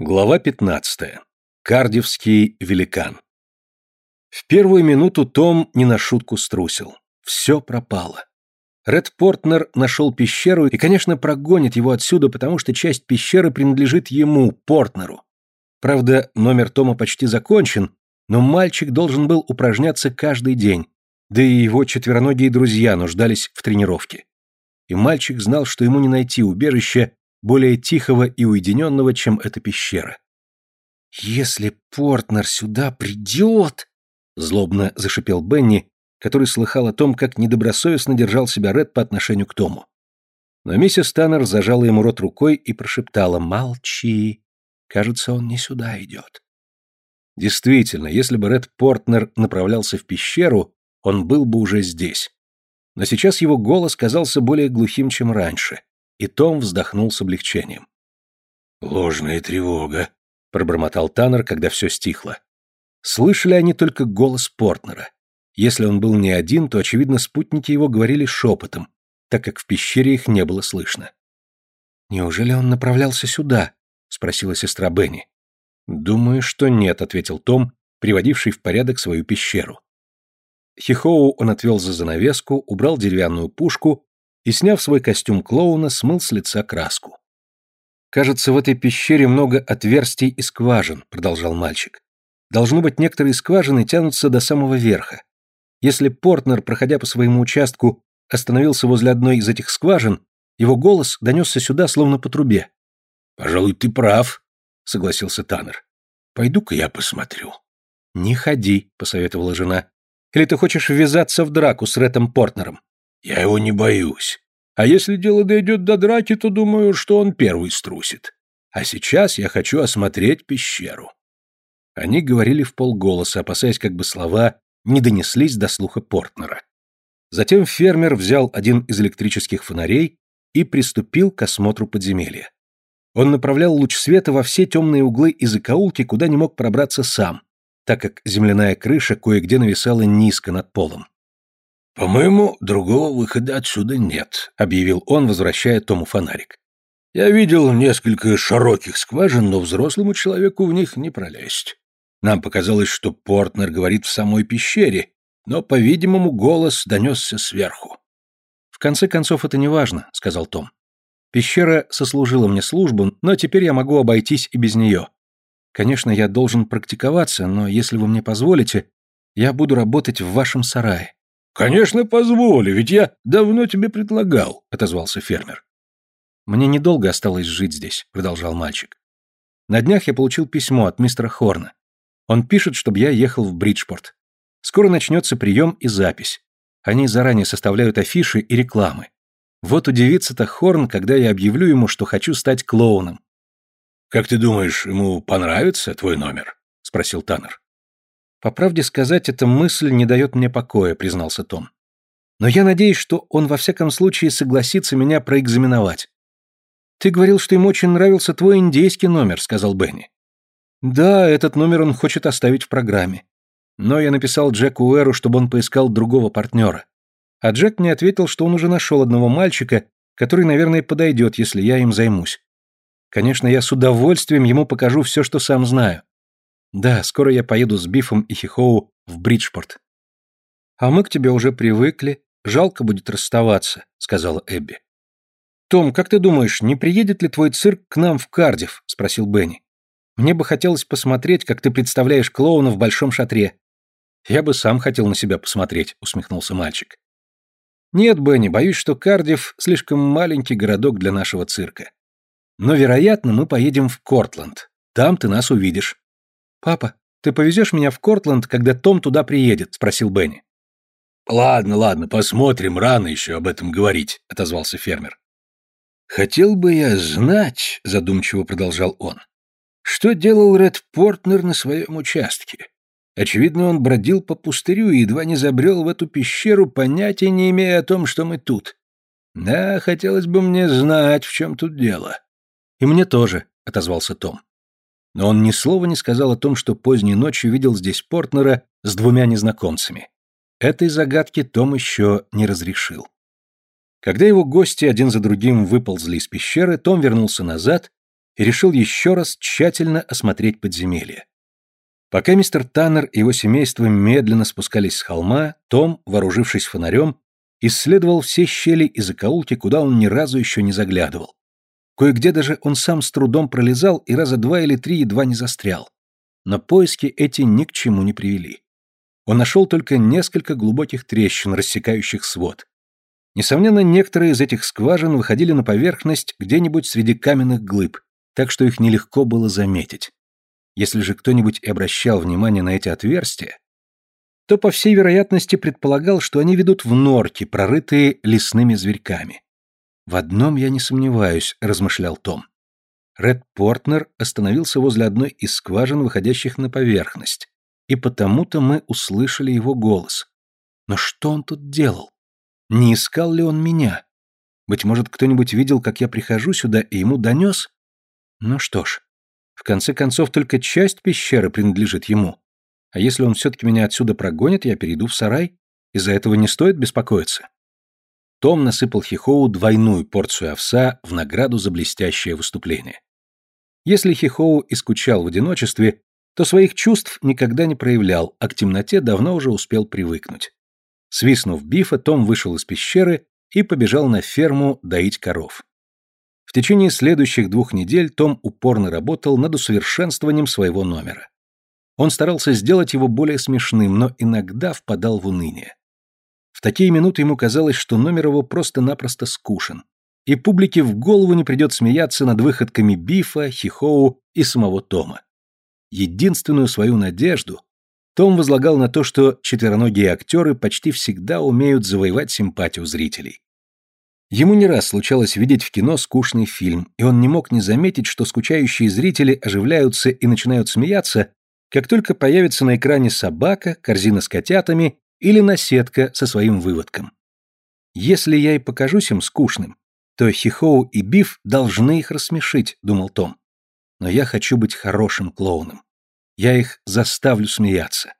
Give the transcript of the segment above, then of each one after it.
Глава 15. Кардивский великан. В первую минуту Том не на шутку струсил. Все пропало. Ред Портнер нашел пещеру и, конечно, прогонит его отсюда, потому что часть пещеры принадлежит ему, Портнеру. Правда, номер Тома почти закончен, но мальчик должен был упражняться каждый день, да и его четвероногие друзья нуждались в тренировке. И мальчик знал, что ему не найти убежище более тихого и уединенного, чем эта пещера. «Если Портнер сюда придет...» — злобно зашипел Бенни, который слыхал о том, как недобросовестно держал себя Ред по отношению к Тому. Но миссис Таннер зажала ему рот рукой и прошептала «Молчи, кажется, он не сюда идет». Действительно, если бы Ред Портнер направлялся в пещеру, он был бы уже здесь. Но сейчас его голос казался более глухим, чем раньше, и Том вздохнул с облегчением. «Ложная тревога», — пробормотал Таннер, когда все стихло. Слышали они только голос Портнера. Если он был не один, то, очевидно, спутники его говорили шепотом, так как в пещере их не было слышно. «Неужели он направлялся сюда?» — спросила сестра Бенни. «Думаю, что нет», — ответил Том, приводивший в порядок свою пещеру. Хихоу он отвел за занавеску, убрал деревянную пушку и, сняв свой костюм клоуна, смыл с лица краску. «Кажется, в этой пещере много отверстий и скважин», — продолжал мальчик. «Должно быть, некоторые скважины тянутся до самого верха. Если Портнер, проходя по своему участку, остановился возле одной из этих скважин, его голос донесся сюда, словно по трубе». «Пожалуй, ты прав», — согласился Таннер. «Пойду-ка я посмотрю». «Не ходи», — посоветовала жена. «Или ты хочешь ввязаться в драку с Рэтом Портнером?» Я его не боюсь. А если дело дойдет до драки, то думаю, что он первый струсит. А сейчас я хочу осмотреть пещеру. Они говорили в полголоса, опасаясь, как бы слова не донеслись до слуха Портнера. Затем фермер взял один из электрических фонарей и приступил к осмотру подземелья. Он направлял луч света во все темные углы и закоулки, куда не мог пробраться сам, так как земляная крыша кое-где нависала низко над полом. «По-моему, другого выхода отсюда нет», — объявил он, возвращая Тому фонарик. «Я видел несколько широких скважин, но взрослому человеку в них не пролезть. Нам показалось, что Портнер говорит в самой пещере, но, по-видимому, голос донесся сверху». «В конце концов, это не важно», — сказал Том. «Пещера сослужила мне службу, но теперь я могу обойтись и без нее. Конечно, я должен практиковаться, но если вы мне позволите, я буду работать в вашем сарае. «Конечно, позволю, ведь я давно тебе предлагал», — отозвался фермер. «Мне недолго осталось жить здесь», — продолжал мальчик. «На днях я получил письмо от мистера Хорна. Он пишет, чтобы я ехал в Бриджпорт. Скоро начнется прием и запись. Они заранее составляют афиши и рекламы. Вот удивится-то Хорн, когда я объявлю ему, что хочу стать клоуном». «Как ты думаешь, ему понравится твой номер?» — спросил Таннер. По правде сказать, эта мысль не дает мне покоя, признался Том. Но я надеюсь, что он во всяком случае согласится меня проэкзаменовать. Ты говорил, что ему очень нравился твой индейский номер, сказал Бенни. Да, этот номер он хочет оставить в программе. Но я написал Джеку Уэру, чтобы он поискал другого партнера. А Джек мне ответил, что он уже нашел одного мальчика, который, наверное, подойдет, если я им займусь. Конечно, я с удовольствием ему покажу все, что сам знаю. Да, скоро я поеду с Бифом и Хихоу в Бриджпорт. А мы к тебе уже привыкли, жалко будет расставаться, сказала Эбби. Том, как ты думаешь, не приедет ли твой цирк к нам в Кардив? спросил Бенни. Мне бы хотелось посмотреть, как ты представляешь клоуна в большом шатре. Я бы сам хотел на себя посмотреть, усмехнулся мальчик. Нет, Бенни, боюсь, что Кардив слишком маленький городок для нашего цирка. Но, вероятно, мы поедем в Кортланд. Там ты нас увидишь. «Папа, ты повезешь меня в Кортланд, когда Том туда приедет?» – спросил Бенни. «Ладно, ладно, посмотрим, рано еще об этом говорить», – отозвался фермер. «Хотел бы я знать», – задумчиво продолжал он, – «что делал Ред Портнер на своем участке? Очевидно, он бродил по пустырю и едва не забрел в эту пещеру, понятия не имея о том, что мы тут. Да, хотелось бы мне знать, в чем тут дело». «И мне тоже», — отозвался Том но он ни слова не сказал о том, что поздней ночью видел здесь Портнера с двумя незнакомцами. Этой загадки Том еще не разрешил. Когда его гости один за другим выползли из пещеры, Том вернулся назад и решил еще раз тщательно осмотреть подземелье. Пока мистер Таннер и его семейство медленно спускались с холма, Том, вооружившись фонарем, исследовал все щели и закоулки, куда он ни разу еще не заглядывал. Кое-где даже он сам с трудом пролезал и раза два или три едва не застрял. Но поиски эти ни к чему не привели. Он нашел только несколько глубоких трещин, рассекающих свод. Несомненно, некоторые из этих скважин выходили на поверхность где-нибудь среди каменных глыб, так что их нелегко было заметить. Если же кто-нибудь и обращал внимание на эти отверстия, то, по всей вероятности, предполагал, что они ведут в норки, прорытые лесными зверьками. «В одном я не сомневаюсь», — размышлял Том. Ред Портнер остановился возле одной из скважин, выходящих на поверхность, и потому-то мы услышали его голос. Но что он тут делал? Не искал ли он меня? Быть может, кто-нибудь видел, как я прихожу сюда, и ему донес? Ну что ж, в конце концов, только часть пещеры принадлежит ему. А если он все-таки меня отсюда прогонит, я перейду в сарай. Из-за этого не стоит беспокоиться. Том насыпал Хихоу двойную порцию овса в награду за блестящее выступление. Если Хихоу и скучал в одиночестве, то своих чувств никогда не проявлял, а к темноте давно уже успел привыкнуть. Свистнув бифа, Том вышел из пещеры и побежал на ферму доить коров. В течение следующих двух недель Том упорно работал над усовершенствованием своего номера. Он старался сделать его более смешным, но иногда впадал в уныние. В такие минуты ему казалось, что номер его просто-напросто скушен, и публике в голову не придет смеяться над выходками Бифа, Хихоу и самого Тома. Единственную свою надежду Том возлагал на то, что четвероногие актеры почти всегда умеют завоевать симпатию зрителей. Ему не раз случалось видеть в кино скучный фильм, и он не мог не заметить, что скучающие зрители оживляются и начинают смеяться, как только появится на экране собака, корзина с котятами или наседка со своим выводком. Если я и покажусь им скучным, то Хихоу и Биф должны их рассмешить, думал Том. Но я хочу быть хорошим клоуном. Я их заставлю смеяться.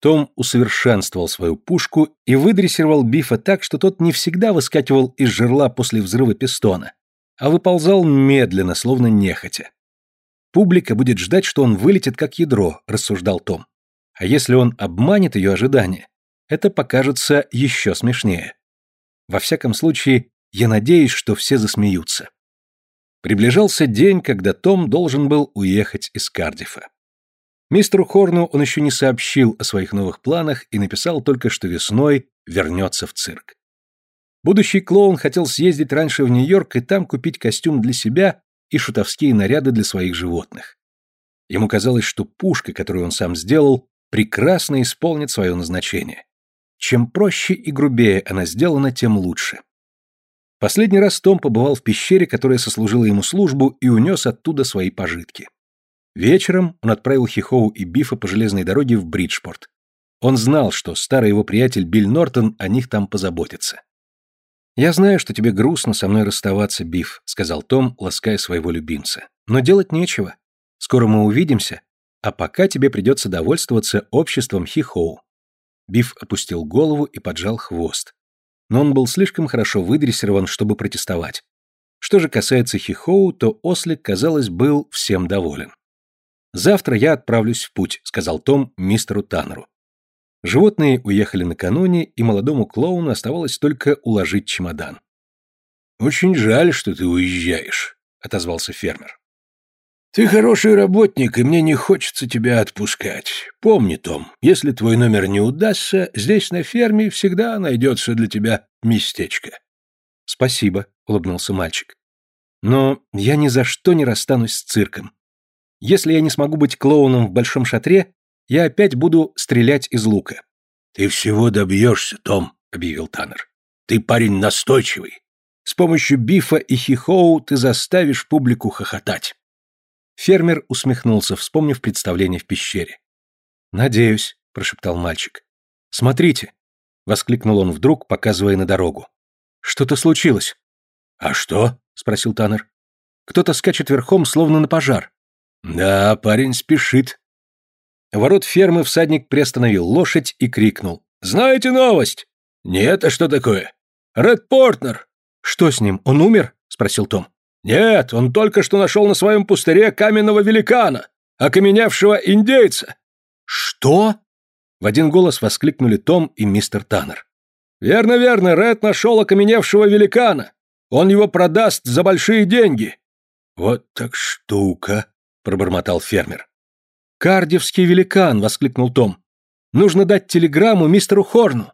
Том усовершенствовал свою пушку и выдрессировал Бифа так, что тот не всегда выскакивал из жерла после взрыва пистона, а выползал медленно, словно нехотя. Публика будет ждать, что он вылетит как ядро, рассуждал Том. А если он обманет ее ожидания, это покажется еще смешнее. Во всяком случае, я надеюсь, что все засмеются. Приближался день, когда Том должен был уехать из Кардифа. Мистеру Хорну он еще не сообщил о своих новых планах и написал только, что весной вернется в цирк. Будущий клоун хотел съездить раньше в Нью-Йорк и там купить костюм для себя и шутовские наряды для своих животных. Ему казалось, что пушка, которую он сам сделал, прекрасно исполнит свое назначение. Чем проще и грубее она сделана, тем лучше. Последний раз Том побывал в пещере, которая сослужила ему службу, и унес оттуда свои пожитки. Вечером он отправил Хихоу и Бифа по железной дороге в Бриджпорт. Он знал, что старый его приятель Билл Нортон о них там позаботится. «Я знаю, что тебе грустно со мной расставаться, Биф», — сказал Том, лаская своего любимца. «Но делать нечего. Скоро мы увидимся, а пока тебе придется довольствоваться обществом Хихоу». Биф опустил голову и поджал хвост. Но он был слишком хорошо выдрессирован, чтобы протестовать. Что же касается Хихоу, то ослик, казалось, был всем доволен. «Завтра я отправлюсь в путь», — сказал Том мистеру Таннеру. Животные уехали накануне, и молодому клоуну оставалось только уложить чемодан. «Очень жаль, что ты уезжаешь», — отозвался фермер. «Ты хороший работник, и мне не хочется тебя отпускать. Помни, Том, если твой номер не удастся, здесь на ферме всегда найдется для тебя местечко». «Спасибо», — улыбнулся мальчик. «Но я ни за что не расстанусь с цирком. Если я не смогу быть клоуном в большом шатре, я опять буду стрелять из лука. «Ты всего добьешься, Том», — объявил Таннер. «Ты парень настойчивый. С помощью Бифа и Хихоу ты заставишь публику хохотать». Фермер усмехнулся, вспомнив представление в пещере. «Надеюсь», — прошептал мальчик. «Смотрите», — воскликнул он вдруг, показывая на дорогу. «Что-то случилось». «А что?» — спросил Таннер. «Кто-то скачет верхом, словно на пожар». «Да, парень спешит», ворот фермы всадник приостановил лошадь и крикнул. «Знаете новость?» «Нет, а что такое?» «Ред Портнер!» «Что с ним? Он умер?» — спросил Том. Нет, он только что нашел на своем пустыре каменного великана, окаменевшего индейца. Что? В один голос воскликнули Том и мистер Таннер. Верно, верно, Ред нашел окаменевшего великана. Он его продаст за большие деньги. Вот так штука, пробормотал фермер. Кардивский великан, воскликнул Том. Нужно дать телеграмму мистеру Хорну.